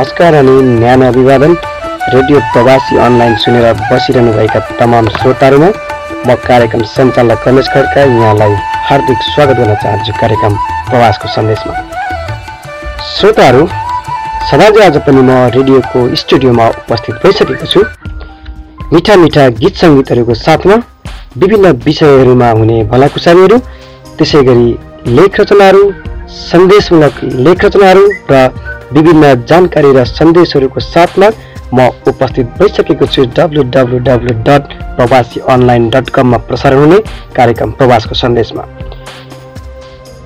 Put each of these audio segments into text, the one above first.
नमस्कार अनि न्यानो अभिवादन रेडियो प्रवासी अनलाइन सुनेर बसिरहनुभएका तमाम श्रोताहरूमा म कार्यक्रम सञ्चालक रमेश खड्का यहाँलाई हार्दिक स्वागत गर्न चाहन्छु कार्यक्रम प्रवासको सन्देशमा। श्रोताहरू सदाझै आज पनि म रेडियोको स्टुडियोमा उपस्थित भइसकेको छु। मिठा मिठा गीत सङ्गीतहरूको साथमा विभिन्न विषयहरूमा हुने भलाकुसारीहरू त्यसै गरी लेख रचनाहरू सन्देशमूलक लेख रचनाहरू र विभिन्न जानकारी र सन्देशहरूको साथमा म उपस्थित भइसकेको छु W W W dot Prawasi online dot कममा प्रसारण हुने कार्यक्रम प्रवासको सन्देशमा।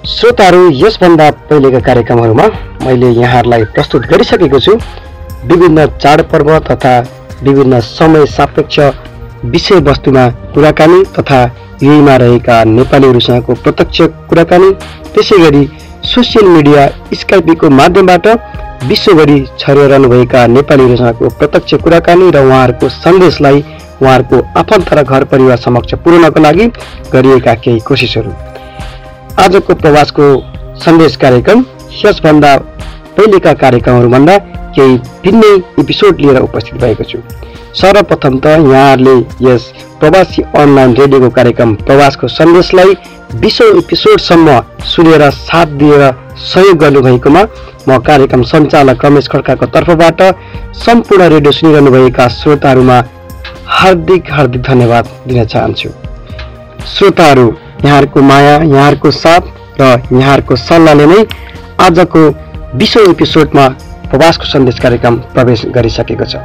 श्रोताहरू यसभन्दा पहिलेका कार्यक्रमहरूमा मैले यहाँहरूलाई प्रस्तुत गरिसकेको छु। विभिन्न चाडपर्व तथा विभिन्न समय सापेक्ष विषयवस्तुमा कुराकानी तथा यहीमा रहेका नेपालीहरूसँगको प्रत्यक्ष कुराकानी। त्यसै गरी सोसियल मिडिया स्काइपीको माध्यमबाट विश्वभरि छरिरहनुभएका नेपालीहरूसँगको प्रत्यक्ष कुराकानी र उहाँहरूको सन्देशलाई उहाँहरूको आफन्त र घर परिवार समक्ष पुर्याउनको लागि गरिएका केही कोसिसहरू। आजको प्रवासको सन्देश कार्यक्रम यसभन्दा पहिलेका कार्यक्रमहरूभन्दा केही भिन्नै एपिसोड लिएर उपस्थित भएको छु। सर्वप्रथम त यहाँहरूले यस प्रवासी अनलाइन रेडियोको कार्यक्रम प्रवासको सन्देशलाई बिसौँ एपिसोडसम्म सुनेर साथ दिएर सहयोग गर्नुभएकोमा म कार्यक्रम सञ्चालक रमेश खड्काको तर्फबाट सम्पूर्ण रेडियो सुनिरहनुभएका श्रोताहरूमा हार्दिक हार्दिक धन्यवाद दिन चाहन्छु। श्रोताहरू यहाँहरूको माया यहाँहरूको साथ र यहाँहरूको सल्लाहले नै आजको बिसौँ एपिसोडमा प्रवासको सन्देश कार्यक्रम प्रवेश गरिसकेको छ।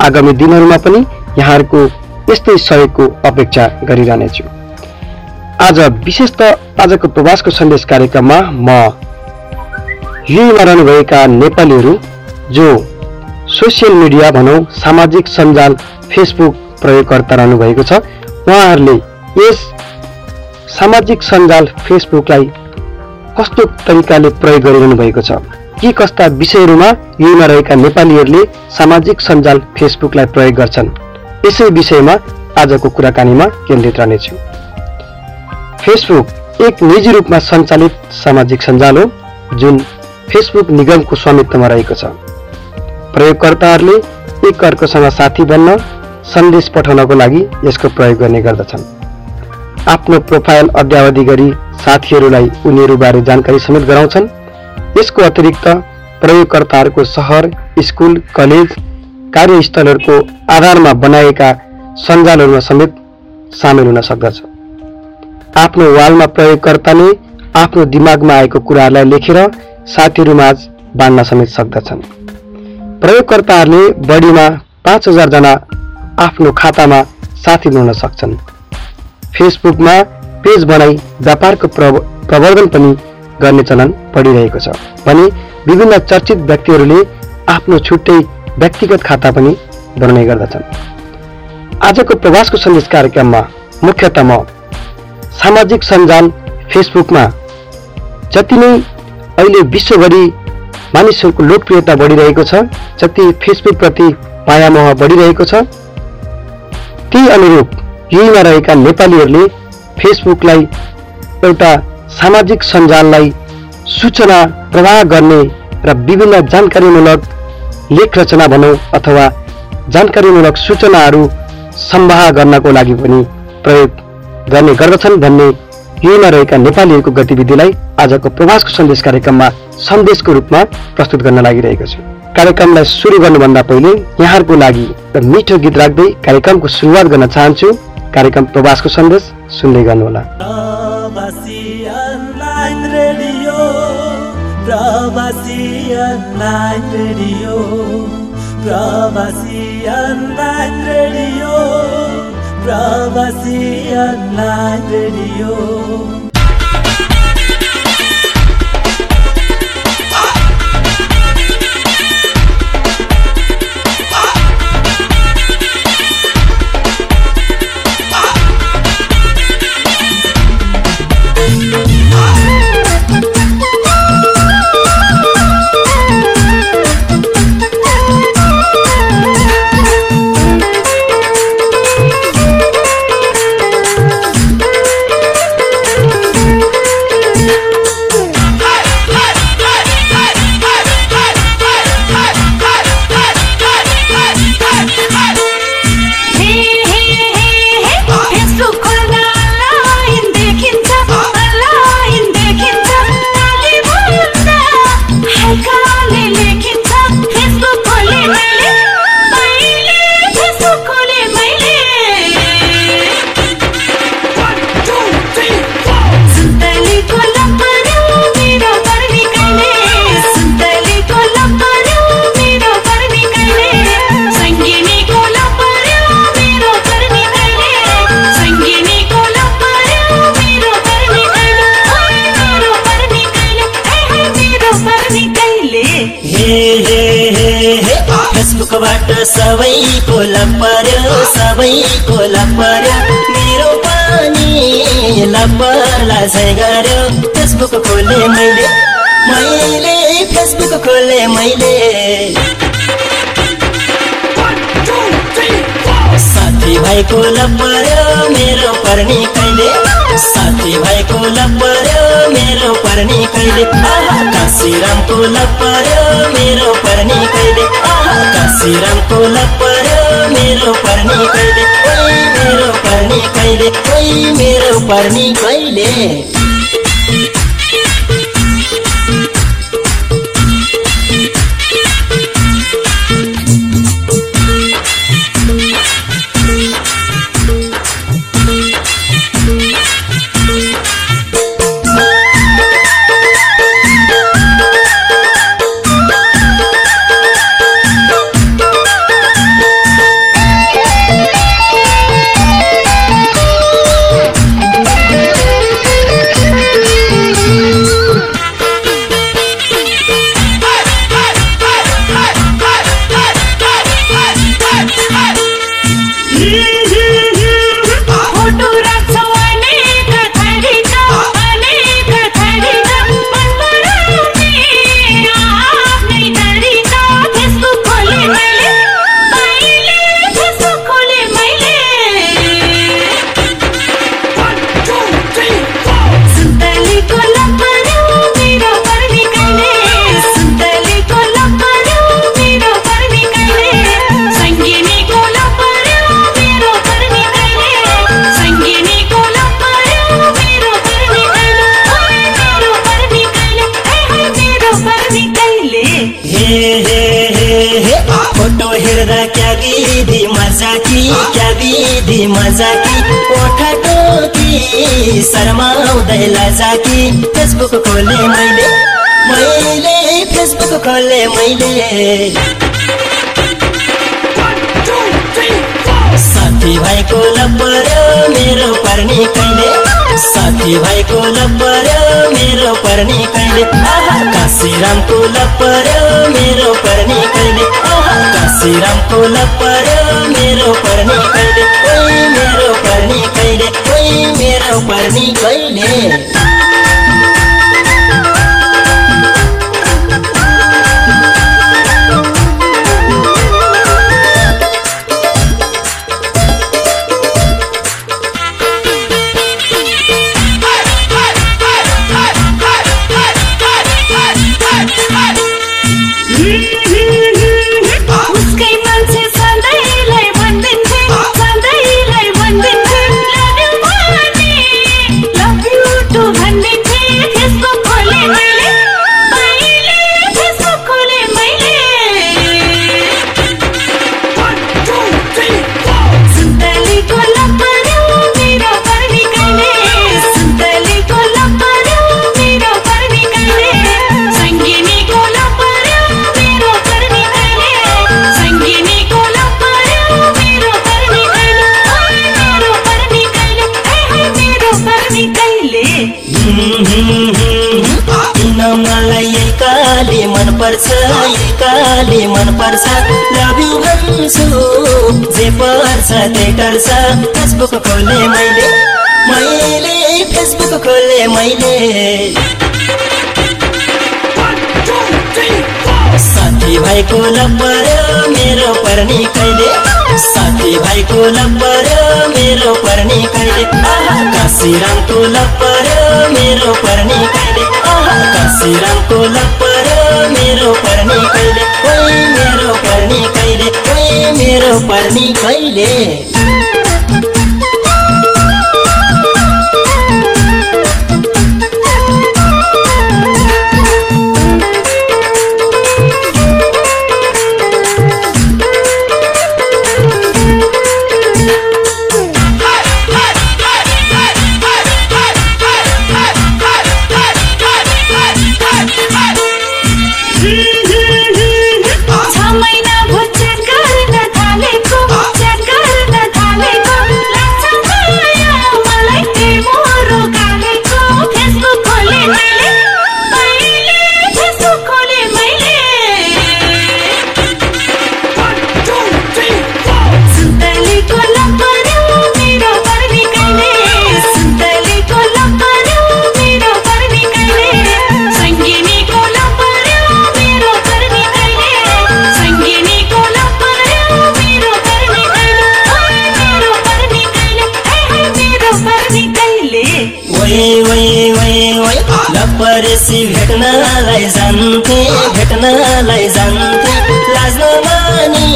आगामी दिनहरूमा पनि यहाँहरूको यस्तै सहयोगको अपेक्षा गरिरहनेछु। आज विशेष त आजको प्रवासको सन्देश कार्यक्रममा म युमा रहनुभएका नेपालीहरू जो सोसियल मिडिया भनौँ सामाजिक सञ्जाल फेसबुक प्रयोगकर्ता रहनुभएको छ उहाँहरूले यस सामाजिक सञ्जाल फेसबुकलाई कस्तो तरिकाले प्रयोग गरिरहनु भएको छ? के कस्ता विषयहरूमा युमा रहेका नेपालीहरूले सामाजिक सञ्जाल फेसबुकलाई प्रयोग गर्छन्। यसै विषयमा आजको कुराकानीमा केन्द्रित रहनेछु। फेसबुक एक निजी रूपमा सञ्चालित सामाजिक सञ्जाल हो जुन फेसबुक निगमको स्वामित्वमा रहेको छ। प्रयोगकर्ताहरूले एक अर्कोसँग साथी बन्न सन्देश पठाउनको लागि यसको प्रयोग गर्ने गर्दछन्। आफ्नो प्रोफाइल अद्यावधि गरी साथीहरूलाई उनीहरूबारे जानकारी समेत गराउँछन्। यसको अतिरिक्त प्रयोगकर्ताहरूको सहर स्कुल कलेज कार्यस्थलहरूको आधारमा बनाएका सञ्जालहरूमा समेत सामेल हुन सक्दछ। आफ्नो वालमा प्रयोगकर्ताले आफ्नो दिमागमा आएको कुराहरूलाई लेखेर साथीहरूमाझ बाँड्न समेत सक्दछन्। प्रयोगकर्ताहरूले बढीमा पाँच हजारजना आफ्नो खातामा साथी बनाउन सक्छन्। फेसबुकमा पेज बनाई व्यापारको प्रवर्धन पनि गर्ने चलन बढिरहेको छ। भने विभिन्न चर्चित व्यक्तिहरूले आफ्नो छुट्टै व्यक्तिगत खाता पनि बनाउने गर्दछन्। आजको प्रवासको सन्देश कार्यक्रममा मुख्यतः म सामाजिक सञ्जाल फेसबुकमा। जति नै अहिले विश्वभरि मानिसहरूको लोकप्रियता बढिरहेको छ जति फेसबुकप्रति मायामोह बढिरहेको छ त्यही अनुरूप यहीमा रहेका नेपालीहरूले फेसबुकलाई एउटा सामाजिक सञ्जाललाई सूचना प्रवाह गर्ने र विभिन्न जानकारीमूलक लेख रचना भनौँ अथवा जानकारीमूलक सूचनाहरू सम्वाह गर्नको लागि पनि प्रयोग गर्ने गर्दछन् भन्ने युमा रहेका नेपालीहरूको गतिविधिलाई आजको प्रवासको सन्देश कार्यक्रममा सन्देशको रूपमा प्रस्तुत गर्न लागिरहेको छु। कार्यक्रमलाई सुरु गर्नुभन्दा पहिले यहाँहरूको लागि मिठो गीत राख्दै कार्यक्रमको सुरुवात गर्न चाहन्छु। कार्यक्रम प्रवासको सन्देश सुन्दै गर्नुहोला। प्रवासी प्रवासी अन्ना रेडियो सबैको लपर्यो सबैको लपर्यो मेरो पनि लप्परला झै गर्यो। फेसबुक खोले मैले मैले फेसबुक खोले मैले। साथी भाइको लपर्यो मेरो पर्ने कहिले? साथी भाइको लपर्यो मेरो पर्ने कहिले? काशीरामको लपर्यो मेरो पर्ने कहिले? काशीरामको लपर्यो मेरो पर्ने कहिले? मेरो पर्ने कहिले? मेरो पर्ने कहिले? शर्माउँदै लजा कि फेसबुक खोले मैले। मैले फेसबुक खोले मैले। साथी भाइको लपर्यो मेरो पर्ने कहिले? साथी भाइको लपर्यो मेरो पर्ने कहिले आहा काशीरामको लपर्यो मेरो पर्ने कहिले आहा काशीरामको लपर्यो मेरो पर्ने कहिले ओ मेरो पर्ने कहिले ओ मेरो पर्ने कहिले एकाले मनपर्छ लभ यु भन्छु जे पर्छ त्यही गर्छ फेसबुक खोले मैले मैले फेसबुक खोले मैले। साथी भाइको लपर्यो मेरो पर्ने कहिले? साथी भाइको लपर्यो मेरो पर्ने कहिले? काशीरामको लपर्यो मेरो पर्ने कहिले काशीरामको लपर्यो मेरो पर्ने कहिले मेरो पर्ने कहिले ओइ मेरो पर्ने कहिले भेट्नलाई जान्थे। लाज नमानी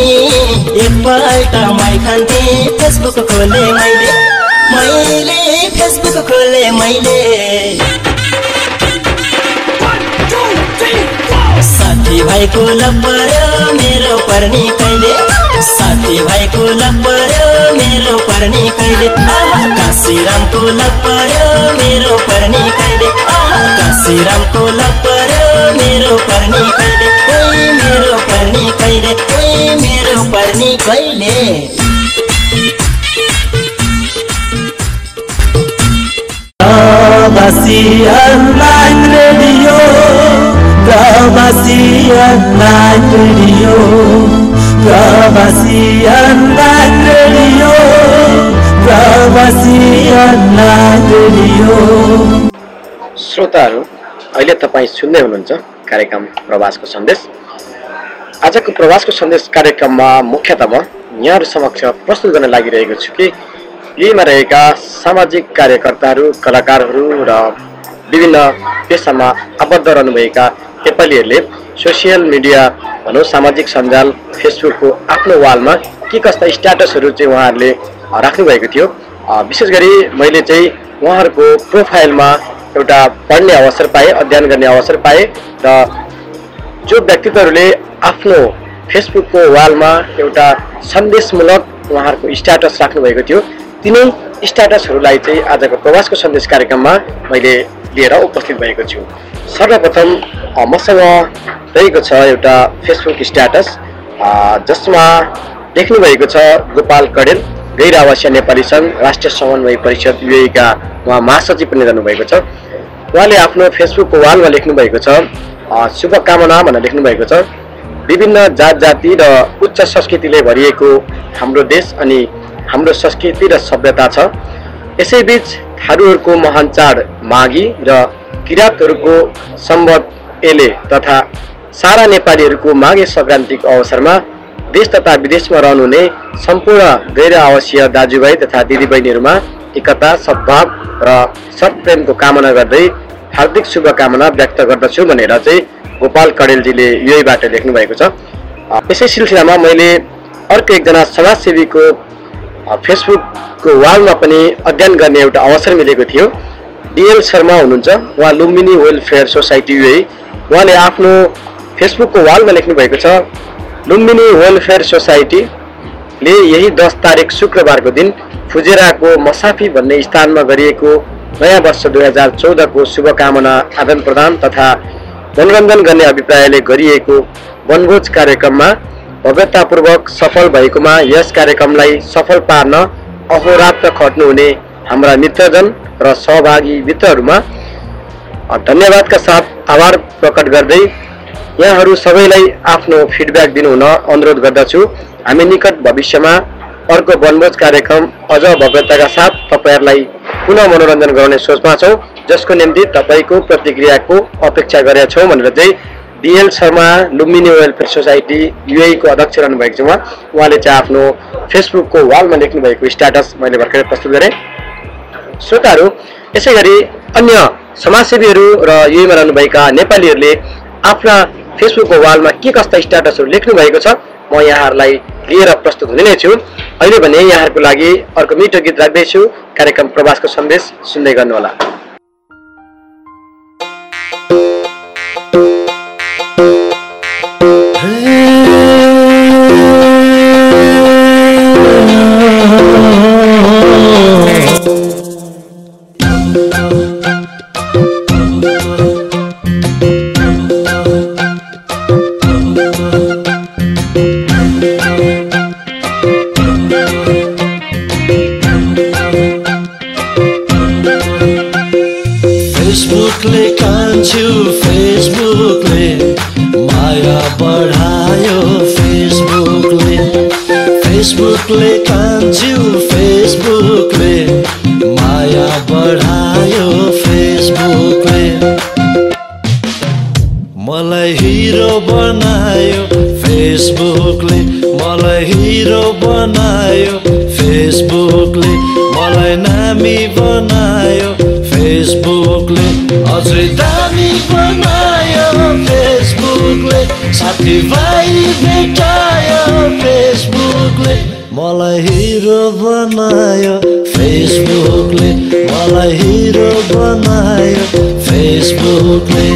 एकपल्ट मै खान्थे। फेसबुक खोले मैले। मैले फेसबुक खोले मैले। साथी भाइको लप्पर्यो मेरो पर्ने कहिले? साथी भाइको लप्पर्यो मेरो पर्ने कहिले? काशीरामको लप्पर्यो मेरो पर्ने कहिले? काशीरामको लप्पर्यो मेरो पर्ने कहिले? मेरो पर्ने कहिले? मेरो पर्ने कहिले? Prawasi online radio Prawasi online radio Prawasi online radio Prawasi online radio. श्रोताहरू अहिले तपाईँ सुन्दै हुनुहुन्छ कार्यक्रम प्रवासको सन्देश। आजको प्रवासको सन्देश कार्यक्रममा मुख्यतः म यहाँहरू समक्ष प्रस्तुत गर्न लागिरहेको छु कि यहीमा रहेका सामाजिक कार्यकर्ताहरू कलाकारहरू र विभिन्न पेसामा आबद्ध रहनुभएका नेपालीहरूले सोसियल मिडिया भनौँ सामाजिक सञ्जाल फेसबुकको आफ्नो वालमा के कस्ता स्ट्याटसहरू चाहिँ उहाँहरूले राख्नुभएको थियो। विशेष गरी मैले चाहिँ उहाँहरूको प्रोफाइलमा एउटा पढ्ने अवसर पाएँ अध्ययन गर्ने अवसर पाएँ र जो व्यक्तित्वहरूले आफ्नो फेसबुकको वालमा एउटा सन्देशमूलक उहाँहरूको स्ट्याटस राख्नुभएको थियो तिनै स्ट्याटसहरूलाई चाहिँ आजको प्रवासको सन्देश कार्यक्रममा मैले लिएर उपस्थित भएको छु। सर्वप्रथम मसँग रहेको छ एउटा फेसबुक स्ट्याटस जसमा लेख्नुभएको छ गोपाल कडेल। गैर आवासीय नेपाली सङ्घ राष्ट्रिय समन्वय परिषद युएका उहाँ महासचिव पनि रहनुभएको छ। उहाँले आफ्नो फेसबुकको वालमा लेख्नुभएको छ शुभकामना भनेर लेख्नुभएको छ। विभिन्न जात जाति र उच्च संस्कृतिले भरिएको हाम्रो देश अनि हाम्रो संस्कृति र सभ्यता छ। यसैबीच थारूहरूको महान चाड माघी र किराँतहरूको सम्बत एले तथा सारा नेपालीहरूको माघे सङ्क्रान्तिको अवसरमा देश तथा विदेशमा रहनुहुने सम्पूर्ण गैर आवासीय दाजुभाइ तथा दिदीबहिनीहरूमा एकता सद्भाव र सत्प्रेमको कामना गर्दै हार्दिक शुभकामना व्यक्त गर्दछु भनेर चाहिँ गोपाल कडेलजीले युएबाट लेख्नुभएको छ। अ, यसै सिलसिलामा मैले अर्को एकजना समाजसेवीको फेसबुकको वालमा पनि अध्ययन गर्ने एउटा अवसर मिलेको थियो। डिएल शर्मा हुनुहुन्छ। उहाँ लुम्बिनी वेलफेयर सोसाइटी युए उहाँले आफ्नो फेसबुकको वालमा लेख्नुभएको छ लुम्बिनी वेलफेयर सोसाइटीले यही दस तारिक शुक्रबारको दिन फुजेराको मसाफी भन्ने स्थानमा गरिएको नयाँ वर्ष दुई हजार चौधको शुभकामना आदान प्रदान तथा मनोरञ्जन गर्ने अभिप्रायले गरिएको वनभोज कार्यक्रममा भव्यतापूर्वक सफल भएकोमा यस कार्यक्रमलाई सफल पार्न अहोरात्र खट्नुहुने हाम्रा मित्रजन र सहभागी मित्रहरूमा धन्यवादका साथ आभार प्रकट गर्दै यहाँहरू सबैलाई आफ्नो फिडब्याक दिनुहुन अनुरोध गर्दछु। हामी निकट भविष्यमा अर्को वनभोज कार्यक्रम अझ भव्यताका साथ तपाईँहरूलाई पुनः मनोरञ्जन गराउने सोचमा छौँ जसको निम्ति तपाईँको प्रतिक्रियाको अपेक्षा गरेका छौँ भनेर चाहिँ D L Sharma Lumbini welfare society युएको अध्यक्ष रहनुभएको छ उहाँ उहाँले चाहिँ आफ्नो फेसबुकको वालमा लेख्नुभएको स्ट्याटस मैले भर्खरै प्रस्तुत गरेँ। श्रोताहरू यसै गरी अन्य समाजसेवीहरू र युएमा रहनुभएका नेपालीहरूले आफ्ना फेसबुकको वालमा के कस्ता स्ट्याटसहरू लेख्नु भएको छ म यहाँहरूलाई लिएर प्रस्तुत हुने नै छु। अहिले भने यहाँहरूको लागि अर्को मिठो गीत राख्दैछु। कार्यक्रम प्रवासको सन्देश सुन्दै गर्नुहोला। बनायो। फेसबुकले मलाई हिरो बनायो। फेसबुकले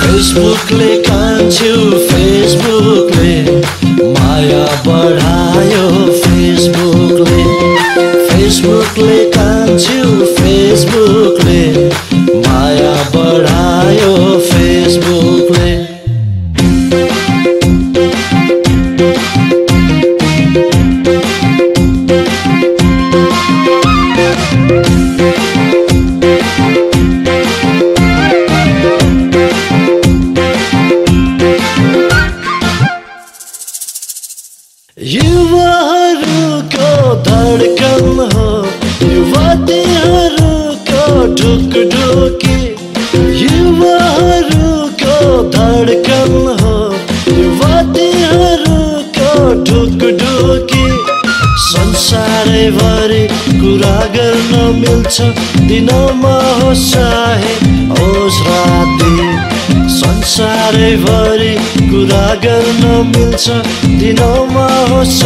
फेसबुकले कान्छु फेसबुकले माया बढायो। फेसबुकले फेसबुकले कान्छु मिल्छ दिनमा होस् चाहे होस् राति संसारैभरि कुरा गर्न मिल्छ। दिनमा होस्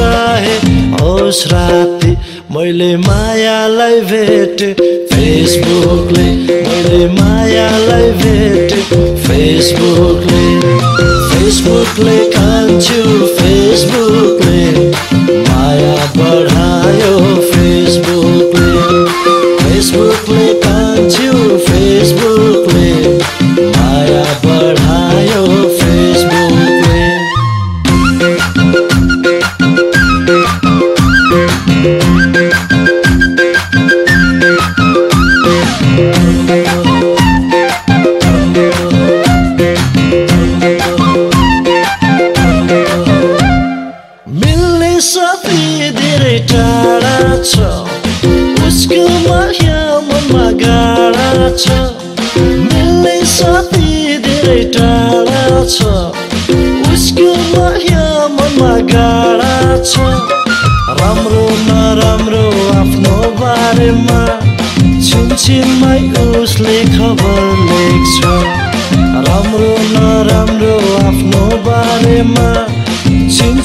होस् राति मैले मायालाई भेटे फेसबुकले मैले मायालाई भेटे फेसबुकले फेसबुकले कान्छु फेसबुकले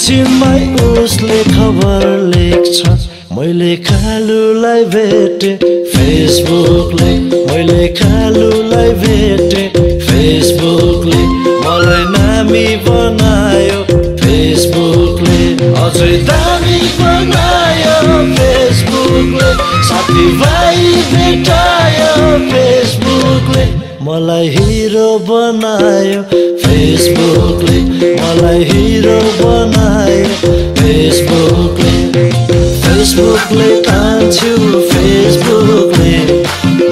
छिनछिनमै उसले खबर लेख्छ। मैले कालुलाई भेटे फेसबुकले मैले कालुलाई भेटे फेसबुकले मलाई नामी बनायो फेसबुकले अझै दामी बनायो फेसबुकले साथीभाइ भेटायो फेसबुकले मलाई हिरो बनायो फेसबुकले मलाई हिरो बनायो। फेसबुकले फेसबुकले कान्छु फेसबुकले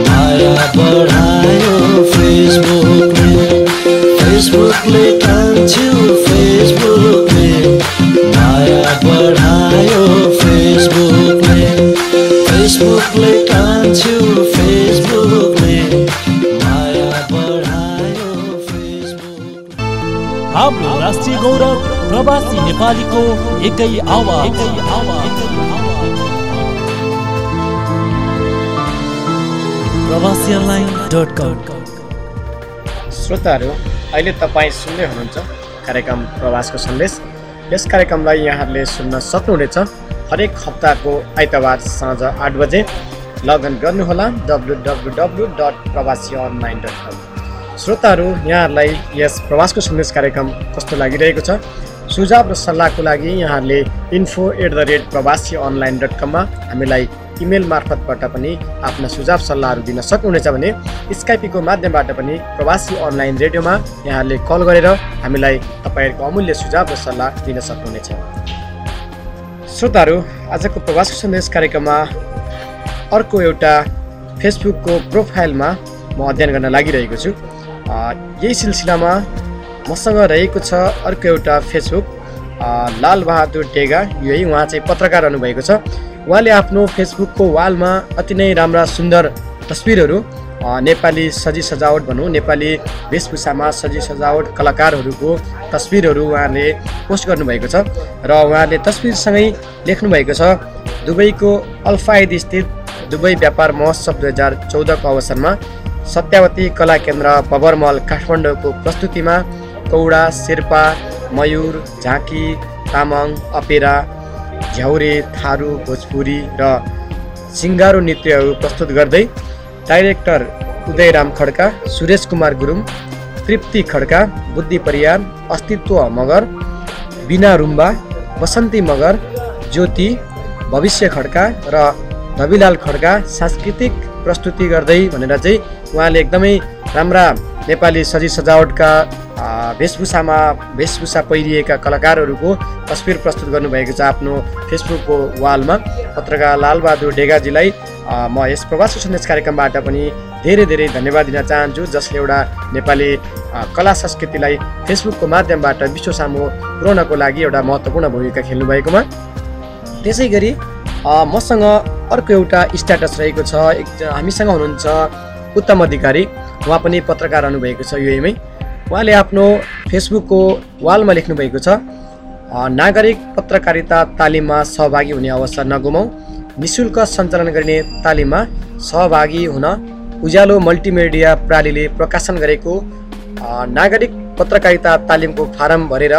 माया बढायो। फेसबुकले फेसबुकले कान्छु फेसबुकले माया बढायो। फेसबुकले फेसबुकले हाम्रो राष्ट्रिय गौरव प्रवासी नेपालीको एकै आवाज। श्रोताहरू अहिले तपाईँ सुन्दै हुनुहुन्छ कार्यक्रम प्रवासको सन्देश। यस कार्यक्रमलाई यहाँहरूले सुन्न सक्नुहुनेछ। हरेक हप्ताको आइतबार साँझ आठ बजे लगइन गर्नुहोला। W W W dot Prawasi online dot com श्रोताहरू यहाँहरूलाई यस प्रवासको सन्देश कार्यक्रम कस्तो लागिरहेको छ? सुझाव र सल्लाहको लागि यहाँहरूले info at the rate Prawasi online dot कममा हामीलाई इमेल मार्फतबाट पनि आफ्ना सुझाव सल्लाहहरू दिन सक्नुहुनेछ भने स्काइपीको माध्यमबाट पनि प्रवासी अनलाइन रेडियोमा यहाँहरूले कल गरेर हामीलाई तपाईँहरूको अमूल्य सुझाव र सल्लाह दिन सक्नुहुनेछ। श्रोताहरू आजको प्रवासको सन्देश कार्यक्रममा अर्को एउटा फेसबुकको प्रोफाइलमा म अध्ययन गर्न लागिरहेको छु। यही सिलसिलामा मसँग रहेको छ अर्को एउटा फेसबुक लालबहादुर डेगा। यही उहाँ चाहिँ पत्रकार रहनुभएको छ। उहाँले आफ्नो फेसबुकको वालमा अति नै राम्रा सुन्दर तस्विरहरू नेपाली सजी सजावट भनौँ नेपाली वेशभूषामा सजी सजावट कलाकारहरूको तस्विरहरू उहाँले पोस्ट गर्नुभएको छ र उहाँले तस्विरसँगै लेख्नुभएको छ दुबईको अल्फाइद स्थित दुबई व्यापार महोत्सव दुई हजार चौधको अवसरमा सत्यावती कला केन्द्र बबरमल काठमाडौँको प्रस्तुतिमा कौडा शेर्पा मयूर झाँकी तामाङ अपेरा झ्याउरे थारू भोजपुरी र सिङ्गारो नृत्यहरू प्रस्तुत गर्दै डाइरेक्टर उदयराम खड्का सुरेश कुमार गुरुङ तृप्ति खड्का बुद्धि परियार अस्तित्व मगर बिना रुम्बा बसन्ती मगर ज्योति भविष्य खड्का र धविलाल खड्का सांस्कृतिक प्रस्तुति गर्दै भनेर चाहिँ उहाँले एकदमै राम्रा नेपाली सजी सजावटका वेशभूषामा वेशभूषा पहिरिएका कलाकारहरूको तस्विर प्रस्तुत गर्नुभएको छ आफ्नो फेसबुकको वालमा। पत्रकार लालबहादुर डेगाजीलाई म यस प्रवासी सन्देश कार्यक्रमबाट पनि धेरै धेरै धन्यवाद दिन चाहन्छु जसले एउटा नेपाली कला संस्कृतिलाई फेसबुकको माध्यमबाट विश्व सामु पुर्याउनको लागि एउटा महत्त्वपूर्ण भूमिका खेल्नु भएकोमा त्यसै गरी मसँग अर्को एउटा स्ट्याटस रहेको छ एक हामीसँग हुनुहुन्छ उत्तम अधिकारी उहाँ पनि पत्रकार हुनुभएको छ युएमै उहाँले आफ्नो फेसबुकको वालमा लेख्नुभएको छ नागरिक पत्रकारिता तालिममा सहभागी हुने अवसर नगुमाउँ निशुल्क सञ्चालन गरिने तालिममा सहभागी हुन उज्यालो मल्टिमिडिया प्रणालीले प्रकाशन गरेको नागरिक पत्रकारिता तालिमको फारम भरेर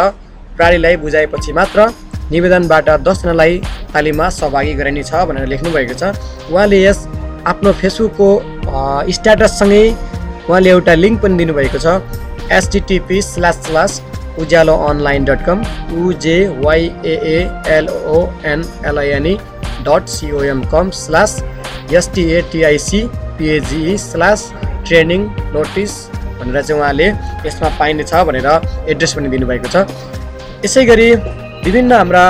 प्रणालीलाई बुझाएपछि मात्र निवेदनबाट दसजनालाई तालिममा सहभागी गराइनेछ भनेर लेख्नुभएको छ। उहाँले यस आफ्नो फेसबुकको स्ट्याटससँगै उहाँले एउटा लिङ्क पनि दिनुभएको छ एचटिटिपी स्ल्यास स्ल्यास उज्यालो अनलाइन डट कम उजे वाइएएलओएनएलआइएनई dot COM com slash एसटिएटिआइसी पिएजिई slash training notice भनेर चाहिँ उहाँले यसमा पाइनेछ भनेर एड्रेस पनि दिनुभएको छ। यसै गरी विभिन्न हाम्रा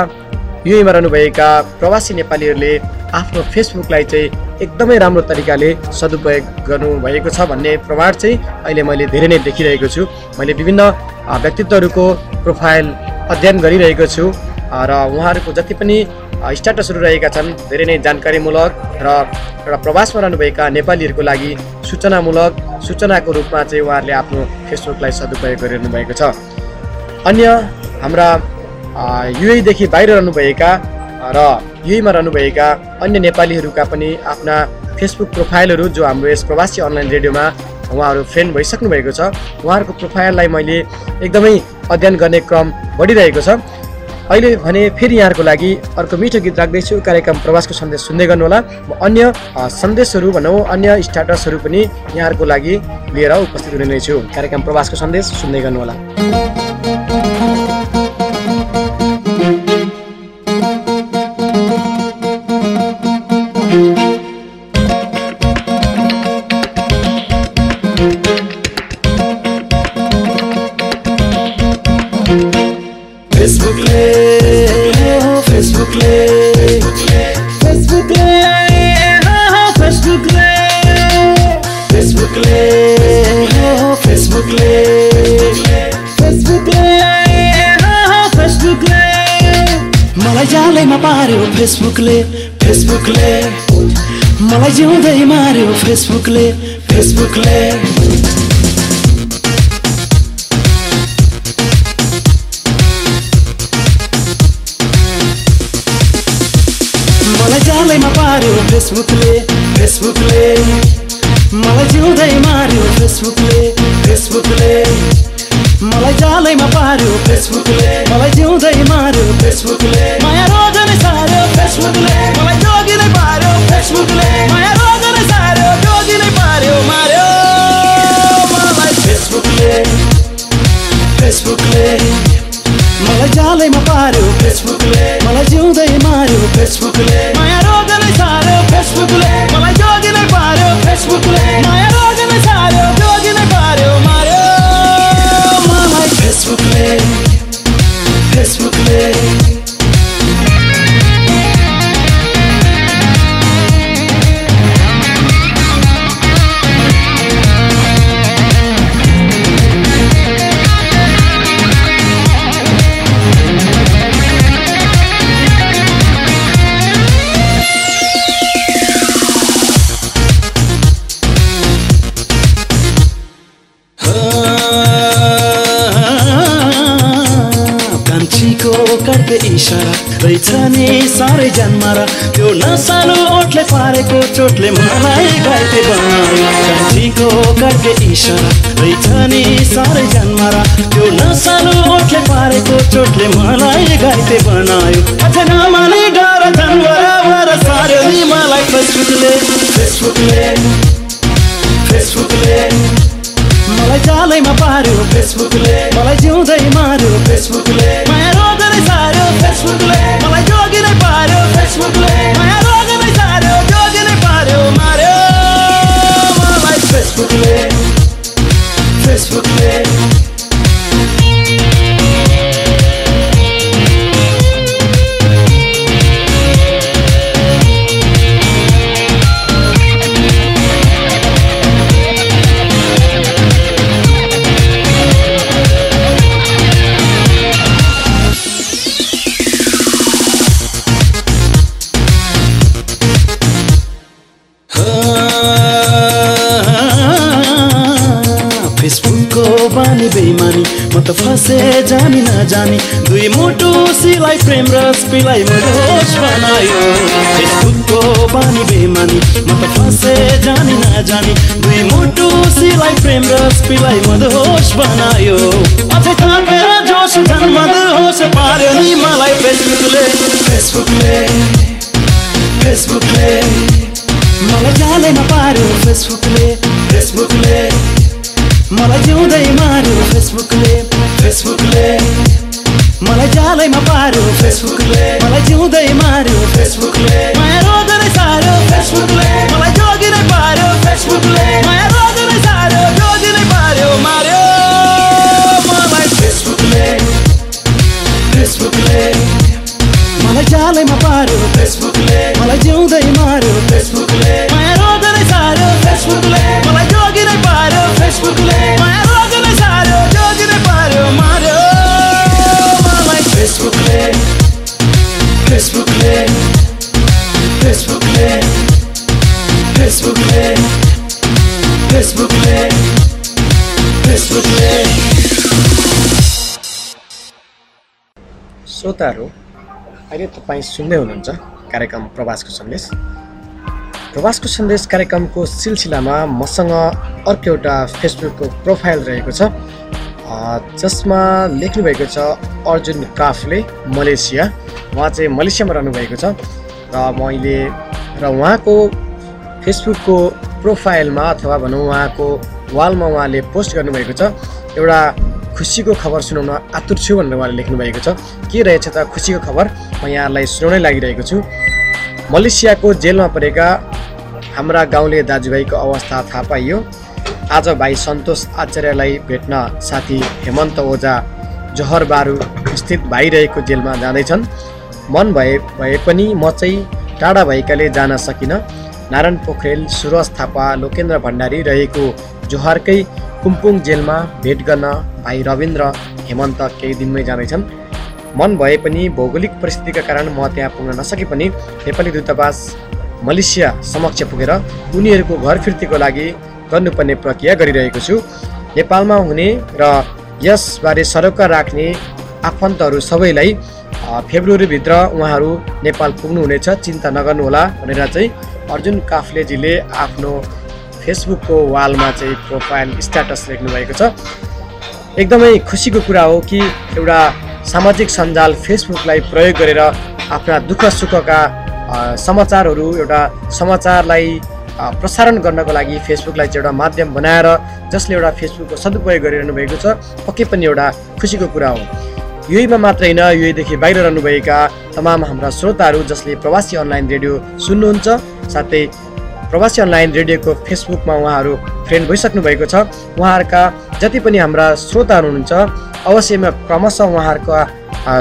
युएमा रहनुभएका प्रवासी नेपालीहरूले आफ्नो फेसबुकलाई चाहिँ एकदमै राम्रो तरिकाले सदुपयोग गर्नुभएको छ भन्ने प्रमाण चाहिँ अहिले मैले धेरै नै देखिरहेको छु। मैले विभिन्न व्यक्तित्वहरूको प्रोफाइल अध्ययन गरिरहेको छु र उहाँहरूको जति पनि स्ट्याटसहरू रहेका छन् धेरै नै जानकारीमूलक र एउटा प्रवासमा रहनुभएका नेपालीहरूको लागि सूचनामूलक सूचनाको रूपमा चाहिँ उहाँहरूले आफ्नो फेसबुकलाई सदुपयोग गरिरहनु भएको छ। अन्य हाम्रा युएदेखि बाहिर रहनुभएका र युएमा रहनुभएका अन्य नेपालीहरूका पनि आफ्ना फेसबुक प्रोफाइलहरू जो हाम्रो यस प्रवासी अनलाइन रेडियोमा उहाँहरू फ्रेन्ड भइसक्नु भएको छ उहाँहरूको प्रोफाइललाई मैले एकदमै अध्ययन गर्ने क्रम बढिरहेको छ। अहिले भने फेरि यहाँहरूको लागि अर्को मिठो गीत राख्दैछु। कार्यक्रम प्रवासको सन्देश सुन्दै गर्नुहोला। म अन्य सन्देशहरू भनौँ अन्य स्ट्याटसहरू पनि यहाँहरूको लागि लिएर उपस्थित हुने नै छु। कार्यक्रम प्रवासको सन्देश सुन्दै गर्नुहोला। फेसबुकले फेसबुकले मलाई जिउँदै मार्यो फेसबुकले फेसबुकले मलाई जालैमा पार्यो फेसबुकले फेसबुकले मलाई जिउँदै मार्यो फेसबुकले फेसबुकले मलाई जालैमा पार्यो फेसबुकले मलाई जिउँदै मार्यो फेसबुकले माया फेसबुकले मलाई जोगी नै पार्यो फेसबुकले माया रोजनै सार्यो जोगी नै पार्यो मार्यो मलाई फेसबुकले फेसबुकले मलाई जालैमा पार्यो फेसबुकले मलाई जिउँदै मार्यो फेसबुकले माया रोजनै सार्यो फेसबुकले मलाई जोगी नै पार्यो फेसबुकले माया रोजनै सार्यो जोगी नै पार्यो मार्यो मलाई फेसबुकले रहेछ नि साह्रै त्यो ओठले पारेको चोटले मलाई घाइते रहेछ नि साह्रै जन्मारा त्यो ओठले पारेको चोटले मलाई घाइते बनायो। मलाई जालैमा पार्यो। फेसबुकले। मलाई जिउँदै मार्यो। फेसबुकले। मलाई फेसबुकले फसे जानी नजानी दुई मुटु सिलाई प्रेम र स्पिलाई मरोस बनायो। फेसबुकको बानी बेमानी म त फसे जानी नजानी दुई मुटु सिलाई प्रेम र स्पिलाई मधोस बनायो। अझै थापेर जोस झन् मधोस पार्यो नि मलाई फेसबुकले। फेसबुकले फेसबुकले। मलाई जालैमा पार्यो फेसबुकले। फेसबुकले। मलाई जिउँदै मार्यो फेसबुकले। फेसबुकले मलाई जालैमा पार्यो. फेसबुकले मलाई जिउँदै मार्यो. फेसबुकले माया नै सार्यो. फेसबुकले मलाई श्रोताहरू अहिले तपाईँ सुन्दै हुनुहुन्छ कार्यक्रम प्रवासको सन्देश। प्रवासको सन्देश कार्यक्रमको सिलसिलामा मसँग अर्को एउटा फेसबुकको प्रोफाइल रहेको छ। जसमा लेख्नुभएको छ अर्जुन काफले मलेसिया। उहाँ चाहिँ मलेसियामा रहनुभएको छ। र मैले र उहाँको फेसबुकको प्रोफाइलमा अथवा भनौँ उहाँको वालमा उहाँले पोस्ट गर्नुभएको छ। एउटा खुसीको खबर सुनाउन आतुर छु भनेर उहाँले लेख्नुभएको छ। के रहेछ त खुसीको खबर? म यहाँलाई सुनाउनै लागिरहेको छु। मलेसियाको जेलमा परेका हाम्रा गाउँले दाजुभाइको अवस्था थाहा पाइयो। आज भाइ सन्तोष आचार्यलाई भेट्न साथी हेमन्त ओझा जहरबारू स्थित भाइरहेको जेलमा जाँदैछन्। मन भए भए पनि म चाहिँ टाढा भएकाले जान सकिनँ। नारायण पोखरेल सुरज थापा लोकेन्द्र भण्डारी रहेको जोहारकै कुम्पुङ जेलमा भेट गर्न भाइ रविन्द्र हेमन्त केही दिनमै जाँदैछन्। मन भए पनि भौगोलिक परिस्थितिका कारण म त्यहाँ पुग्न नसके पनि नेपाली दूतावास मलेसिया समक्ष पुगेर उनीहरूको घर फिर्तीको लागि गर्नुपर्ने प्रक्रिया गरिरहेको छु। नेपालमा हुने र यसबारे सरोकार राख्ने आफन्तहरू सबैलाई फेब्रुअरीभित्र उहाँहरू नेपाल पुग्नुहुनेछ चिन्ता नगर्नुहोला भनेर चाहिँ अर्जुन काफ्लेजीले आफ्नो फेसबुकको वालमा चाहिँ प्रोफाइल स्ट्याटस लेख्नुभएको छ। एकदमै खुसीको कुरा हो कि एउटा सामाजिक सञ्जाल फेसबुकलाई प्रयोग गरेर आफ्ना दुःख सुखका समाचारहरू एउटा समाचारलाई प्रसारण गर्नको लागि फेसबुकलाई चाहिँ एउटा माध्यम बनाएर जसले एउटा फेसबुकको सदुपयोग गरिरहनु भएको छ पक्कै पनि एउटा खुसीको कुरा हो। युएमा मात्र होइन युएदेखि बाहिर रहनुभएका तमाम हाम्रा श्रोताहरू जसले प्रवासी अनलाइन रेडियो सुन्नुहुन्छ साथै प्रवासी अनलाइन रेडियोको फेसबुकमा उहाँहरू फ्रेन्ड भइसक्नु भएको छ। उहाँहरूका जति पनि हाम्रा श्रोताहरू हुनुहुन्छ अवश्यमा क्रमशः उहाँहरूका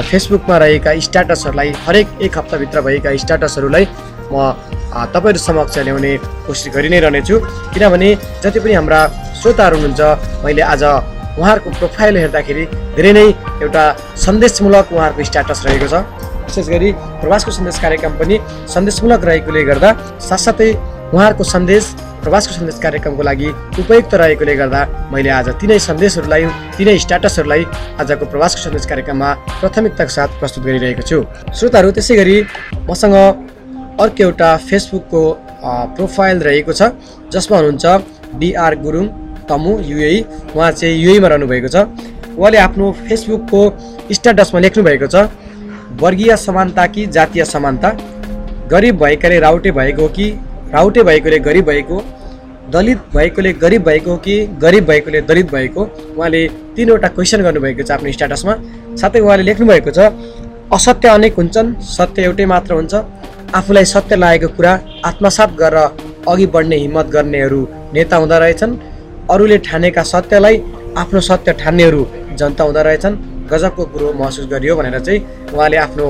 फेसबुकमा रहेका स्ट्याटसहरूलाई हरेक एक हप्ताभित्र भएका स्ट्याटसहरूलाई म तपाईँहरू समक्ष ल्याउने कोसिस गरि नै रहनेछु। किनभने जति पनि हाम्रा श्रोताहरू हुनुहुन्छ मैले आज उहाँहरूको प्रोफाइल हेर्दाखेरि धेरै नै एउटा सन्देशमूलक उहाँहरूको स्ट्याटस रहेको छ। विशेष गरी प्रवासको सन्देश कार्यक्रम पनि सन्देशमूलक रहेकोले गर्दा साथसाथै उहाँहरूको सन्देश प्रवासको सन्देश कार्यक्रमको लागि उपयुक्त रहेकोले गर्दा मैले आज तिनै सन्देशहरूलाई तिनै स्ट्याटसहरूलाई आजको प्रवासको सन्देश कार्यक्रममा प्राथमिकताको साथ प्रस्तुत गरिरहेको छु। श्रोताहरू त्यसै गरी मसँग अर्को एउटा फेसबुकको प्रोफाइल रहेको छ जसमा हुनुहुन्छ डिआर गुरुङ तमु युए उहाँ चाहिँ युएमा रहनुभएको छ। उहाँले आफ्नो फेसबुकको स्ट्याटसमा लेख्नुभएको छ वर्गीय समानता कि जातीय समानता? गरिब भएकाले राउटे भएको कि राउटे भएकोले गरिब भएको दलित भएकोले गरिब भएको कि गरिब भएकोले दलित भएको उहाँले तिनवटा क्वेसन गर्नुभएको छ आफ्नो स्ट्याटसमा साथै उहाँले लेख्नुभएको छ असत्य अनेक हुन्छन् सत्य एउटै मात्र हुन्छ। आफूलाई सत्य लागेको कुरा आत्मसात गरेर अघि बढ्ने हिम्मत गर्नेहरू नेता हुँदो रहेछन्। अरूले ठानेका सत्यलाई आफ्नो सत्य ठान्नेहरू जनता हुँदो रहेछन्। गजबको कुरो महसुस गरियो भनेर चाहिँ उहाँले आफ्नो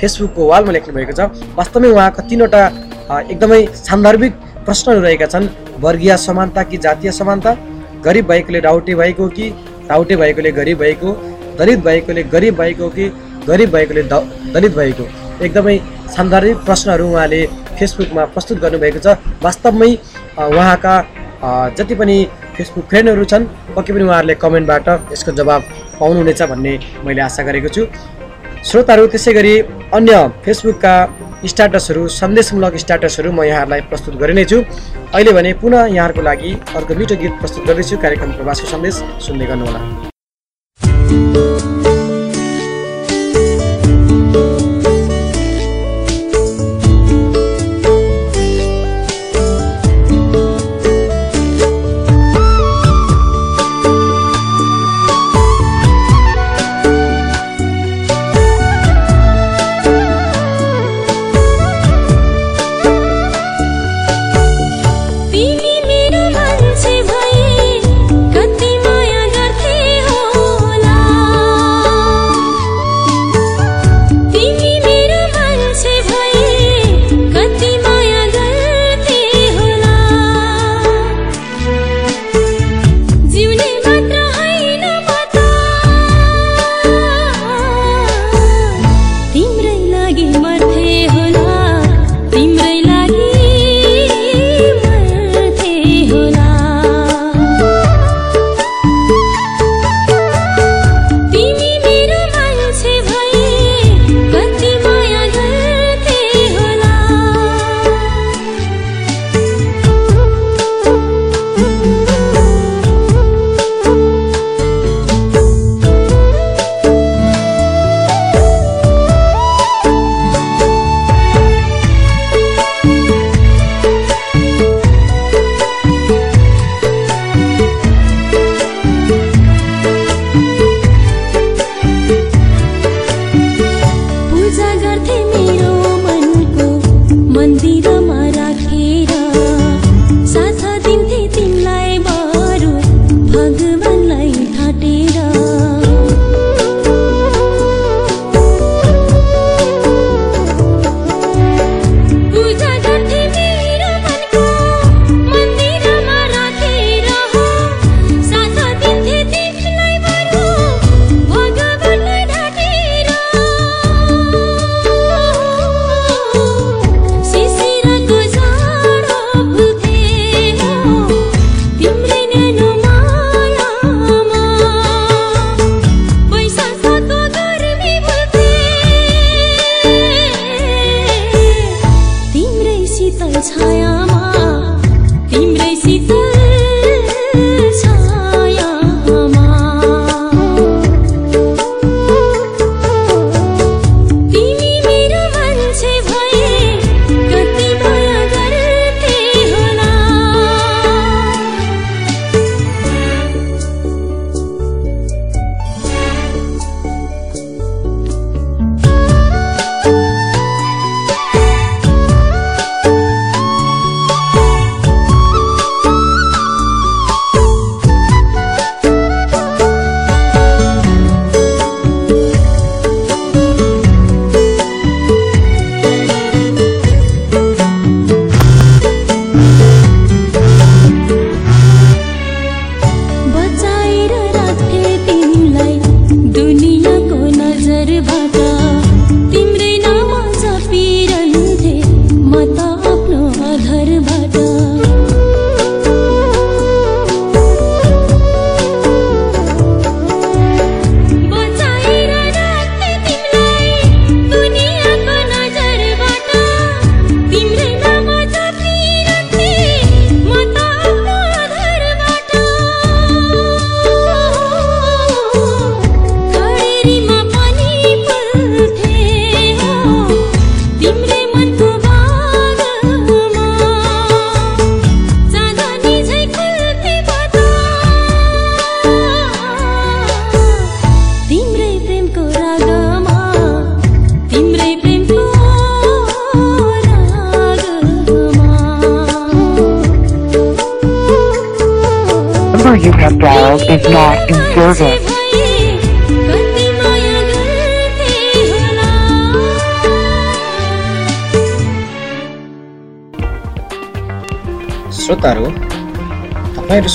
फेसबुकको वालमा लेख्नुभएको छ। वास्तवमै उहाँका तिनवटा एकदमै सान्दर्भिक प्रश्नहरू रहेका छन्। वर्गीय समानता कि जातीय समानता? गरिब भएकोले राउटे भएको कि राउटे भएकोले गरिब भएको? दलित भएकोले गरिब भएको कि गरिब भएकोले दलित भएको? एकदमै सान्दर्भिक प्रश्नहरू उहाँले फेसबुकमा प्रस्तुत गर्नुभएको छ। वास्तवमै उहाँका जति पनि फेसबुक फ्रेन्डहरू छन् पक्कै पनि उहाँहरूले कमेन्टबाट यसको जवाब पाउनुहुनेछ भन्ने मैले आशा गरेको छु। श्रोताहरू त्यसै गरी अन्य फेसबुकका स्ट्याटसहरू सन्देशमूलक स्ट्याटसहरू म यहाँहरूलाई प्रस्तुत गरि नै छु। अहिले भने पुनः यहाँहरूको लागि अर्को मिठो गीत प्रस्तुत गर्दैछु। कार्यक्रम प्रवासको सन्देश सुन्दै गर्नुहोला।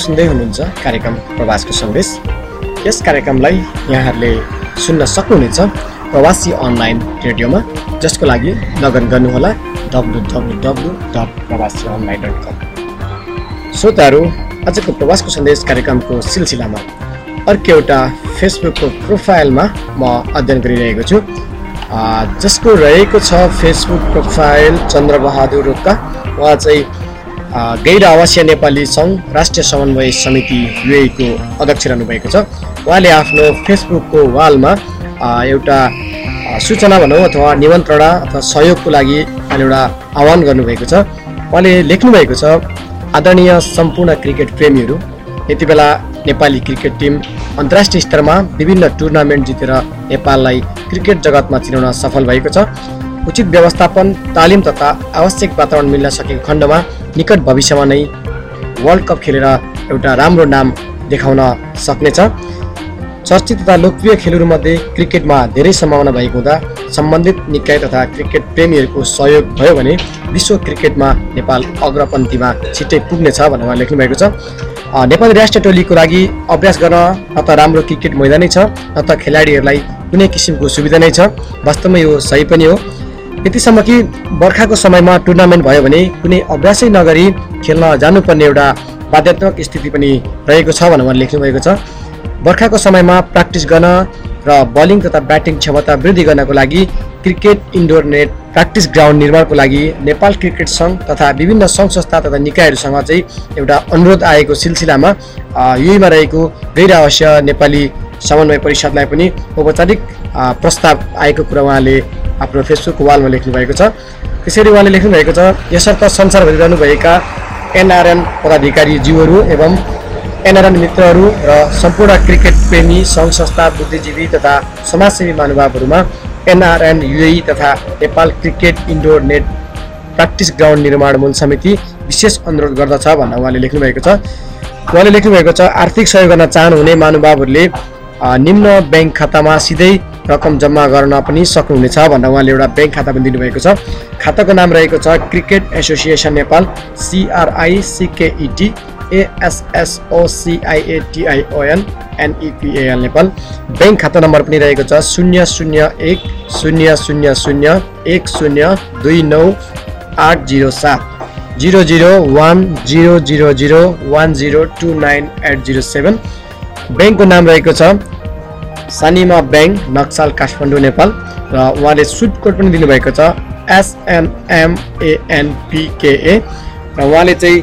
सुन्दै हुनुहुन्छ कार्यक्रम प्रवासको सन्देश। यस कार्यक्रमलाई यहाँहरूले सुन्न सक्नुहुनेछ प्रवासी अनलाइन रेडियोमा जसको लागि लगन गर्नुहोला W W W dot Prawasi online dot com श्रोताहरू आजको प्रवासको सन्देश कार्यक्रमको सिलसिलामा अर्को एउटा फेसबुकको प्रोफाइलमा म अध्ययन गरिरहेको छु। जसको रहेको छ फेसबुक प्रोफाइल चन्द्रबहादुर रोक्का उहाँ चाहिँ गैर आवासीय नेपाली सङ्घ राष्ट्रिय समन्वय समिति युएको अध्यक्ष रहनुभएको छ। उहाँले आफ्नो फेसबुकको वालमा एउटा सूचना भनौँ अथवा निमन्त्रणा अथवा सहयोगको लागि उहाँले एउटा आह्वान गर्नुभएको छ। उहाँले लेख्नुभएको छ आदरणीय सम्पूर्ण क्रिकेट प्रेमीहरू यति बेला नेपाली क्रिकेट टिम अन्तर्राष्ट्रिय स्तरमा विभिन्न टुर्नामेन्ट जितेर नेपाललाई क्रिकेट जगतमा चिनाउन सफल भएको छ। उचित व्यवस्थापन तालिम तथा आवश्यक वातावरण मिल्न सकेको खण्डमा निकट भविष्यमा नै वर्ल्ड कप खेलेर एउटा राम्रो नाम देखाउन सक्नेछ। चर्चित तथा लोकप्रिय खेलहरूमध्ये क्रिकेटमा धेरै सम्भावना भएको हुँदा सम्बन्धित निकाय तथा क्रिकेट प्रेमीहरूको सहयोग भयो भने विश्व क्रिकेटमा नेपाल अग्रपन्थीमा छिट्टै पुग्नेछ भनेर उहाँ लेख्नु भएको छ नेपाली राष्ट्रिय टोलीको लागि अभ्यास गर्न न त राम्रो क्रिकेट मैदानै छ न त खेलाडीहरूलाई कुनै किसिमको सुविधा नै छ। वास्तवमा यो सही पनि हो। यतिसम्म कि बर्खाको समयमा टुर्नामेन्ट भयो भने कुनै अभ्यासै नगरी खेल्न जानुपर्ने एउटा बाध्यात्मक स्थिति पनि रहेको छ भनेर उहाँले लेख्नुभएको छ। बर्खाको समयमा प्र्याक्टिस गर्न र बलिङ तथा ब्याटिङ क्षमता वृद्धि गर्नको लागि cricket indoor net practice ground निर्माणको लागि नेपाल क्रिकेट सङ्घ तथा विभिन्न सङ्घ संस्था तथा निकायहरूसँग चाहिँ एउटा अनुरोध आएको सिलसिलामा अ, युएमा रहेको गैर आवासीय नेपाली समन्वय परिषदलाई पनि औपचारिक प्रस्ताव आएको कुरा उहाँले आफ्नो फेसबुक वालमा लेख्नुभएको छ। त्यसरी उहाँले लेख्नुभएको छ यसर्थ संसारभरि रहनुभएका एनआरएन पदाधिकारीज्यूहरू एवं एनआरएन मित्रहरू र सम्पूर्ण क्रिकेट प्रेमी सङ्घ संस्था बुद्धिजीवी तथा समाजसेवी महानुभावहरूमा एनआरएन युए तथा Nepal cricket indoor net practice ground निर्माण मूल समिति विशेष अनुरोध गर्दछ भनेर उहाँले लेख्नुभएको छ। उहाँले लेख्नुभएको छ आर्थिक सहयोग गर्न चाहनुहुने महानुभावहरूले निम्न ब्याङ्क खातामा सिधै रकम जम्मा गर्न पनि सक्नुहुनेछ भनेर उहाँले एउटा ब्याङ्क खाता पनि दिनुभएको छ। खाताको नाम रहेको छ cricket association Nepal सिआरआई सिकेइटी एएसएसओसिआइएटिआइओएन एनइपिएल Nepal. Bank खाता नम्बर पनि रहेको छ शून्य शून्य एक शून्य शून्य शून्य एक शून्य दुई नौ आठ जिरो सात। Zero zero one zero zero zero one zero two nine eight zero seven. ब्याङ्कको नाम रहेको छ सानिमा ब्याङ्क नक्साल काठमाडौँ नेपाल र उहाँले सुट कोड पनि दिनुभएको छ एसएनएमएएनपिकेए र उहाँले चाहिँ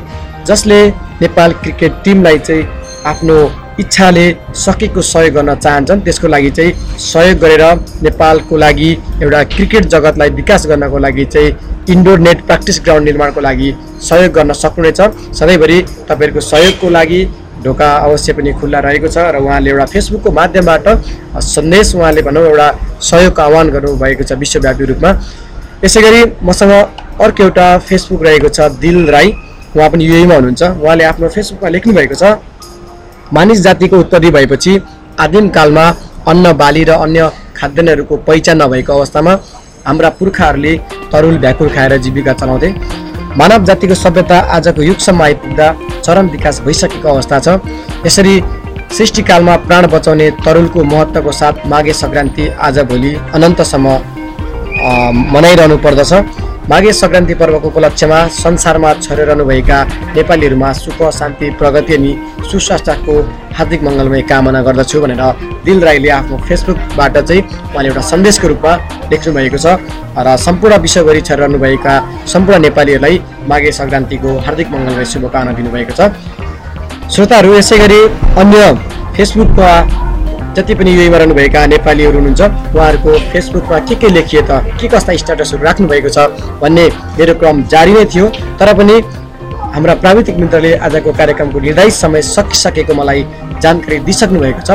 जसले नेपाल क्रिकेट टिमलाई चाहिँ आफ्नो इच्छाले सकेको सहयोग गर्न चाहन्छन् त्यसको लागि चाहिँ सहयोग गरेर नेपालको लागि एउटा क्रिकेट जगतलाई विकास गर्नको लागि चाहिँ इन्डोर नेट प्र्याक्टिस ग्राउन्ड निर्माणको लागि सहयोग गर्न सक्नुहुनेछ। सधैँभरि तपाईँहरूको सहयोगको लागि ढोका अवश्य पनि खुल्ला रहेको छ र उहाँले एउटा फेसबुकको माध्यमबाट सन्देश उहाँले भनौँ एउटा सहयोगको आह्वान गर्नुभएको छ विश्वव्यापी रूपमा। यसै गरी मसँग अर्को एउटा फेसबुक रहेको छ दिल राई। उहाँ पनि युएमा हुनुहुन्छ। उहाँले आफ्नो फेसबुकमा लेख्नु भएको छ मानिस जातिको उत्पत्ति भएपछि आदिम कालमा अन्न बाली र अन्य खाद्यान्नहरूको पहिचान नभएको अवस्थामा हाम्रा पुर्खाहरूले तरुल भ्याकुर खाएर जीविका चलाउँथे। मानव जातिको सभ्यता आजको युगसम्म आइपुग्दा चरम विकास भइसकेको अवस्था छ। यसरी सृष्टिकालमा प्राण बचाउने तरुलको महत्त्वको साथ माघे सङ्क्रान्ति आजभोलि अनन्तसम्म मनाइरहनु पर्दछ। माघे सङ्क्रान्ति पर्वको उपलक्ष्यमा संसारमा छरिरहनुभएका नेपालीहरूमा सुख शान्ति प्रगति अनि सुस्वास्थ्यको हार्दिक मङ्गलमय कामना गर्दछु भनेर दिल राईले आफ्नो फेसबुकबाट चाहिँ उहाँले एउटा सन्देशको रूपमा लेख्नु भएको छ। र सम्पूर्ण विश्वभरि छरिरहनुभएका सम्पूर्ण नेपालीहरूलाई माघे सङ्क्रान्तिको हार्दिक मङ्गलमय शुभकामना दिनुभएको छ। श्रोताहरू यसै गरी अन्य फेसबुकमा जति पनि युएमा रहनुभएका नेपालीहरू हुनुहुन्छ उहाँहरूको फेसबुकमा के के लेखिए त के कस्ता स्ट्याटसहरू राख्नुभएको छ भन्ने मेरो क्रम जारी नै थियो। तर पनि हाम्रा प्राविधिक मित्रले आजको कार्यक्रमको निर्धारित समय सकिसकेको मलाई जानकारी दिइसक्नु भएको छ।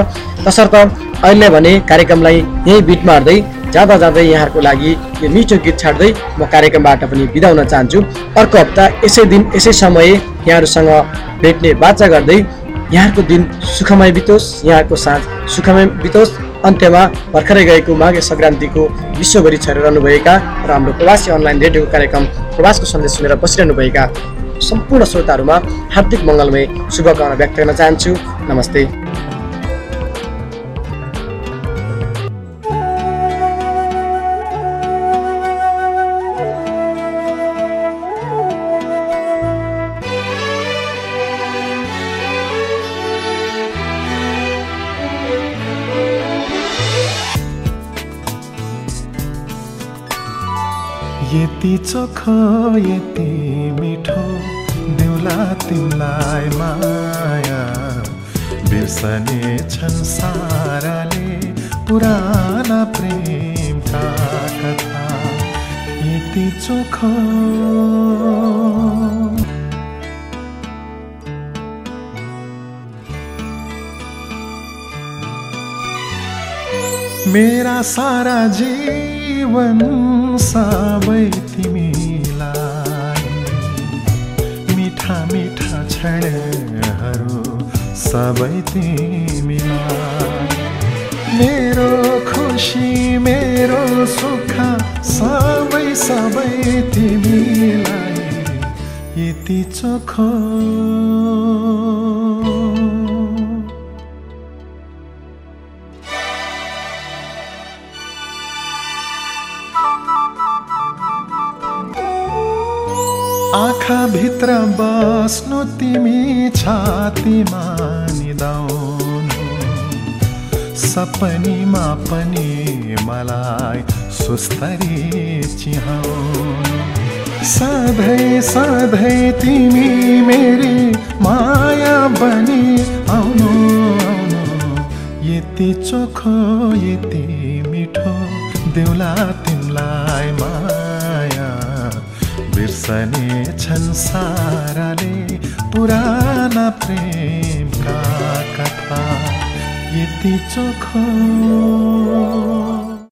तसर्थ अहिले भने कार्यक्रमलाई यहीँ बिट मार्दै जाँदा जाँदै यहाँहरूको लागि यो मिठो गीत छाड्दै म कार्यक्रमबाट पनि बिदा हुन चाहन्छु। अर्को हप्ता यसै दिन यसै समय यहाँहरूसँग भेट्ने बाचा गर्दै यहाँको दिन सुखमय बितोस् यहाँको साँझ सुखमय बितोस्। अन्त्यमा भर्खरै गएको माघे सङ्क्रान्तिको विश्वभरि छरिरहनुभएका र हाम्रो प्रवासी अनलाइन रेडियो कार्यक्रम प्रवासको सन्देश सुनेर बसिरहनुभएका सम्पूर्ण श्रोताहरूमा हार्दिक मङ्गलमय शुभकामना व्यक्त गर्न चाहन्छु। नमस्ते। चोखो यति मिठो देउला तिमीलाई माया। बिर्सने छन् साराले पुराना प्रेमका कथा यति चोखो। मेरा सारा जीवन सबै तिमीलाई मिठा मिठा क्षणहरू सबै तिमीलाई मेरो खुसी मेरो सुख सबै सबै तिमीलाई यति चोखो आँखाभित्र बस्नु तिमी छातीमा निदाउनु सपनीमा पनि मलाई सुस्तरी चिहाउनु। सधैँ सधैँ तिमी मेरी माया बनी आउनु आउनु। यति चोखो यति मिठो देउला बिर्सने छन् साराले पुराना प्रेमका कथा यति चोखो।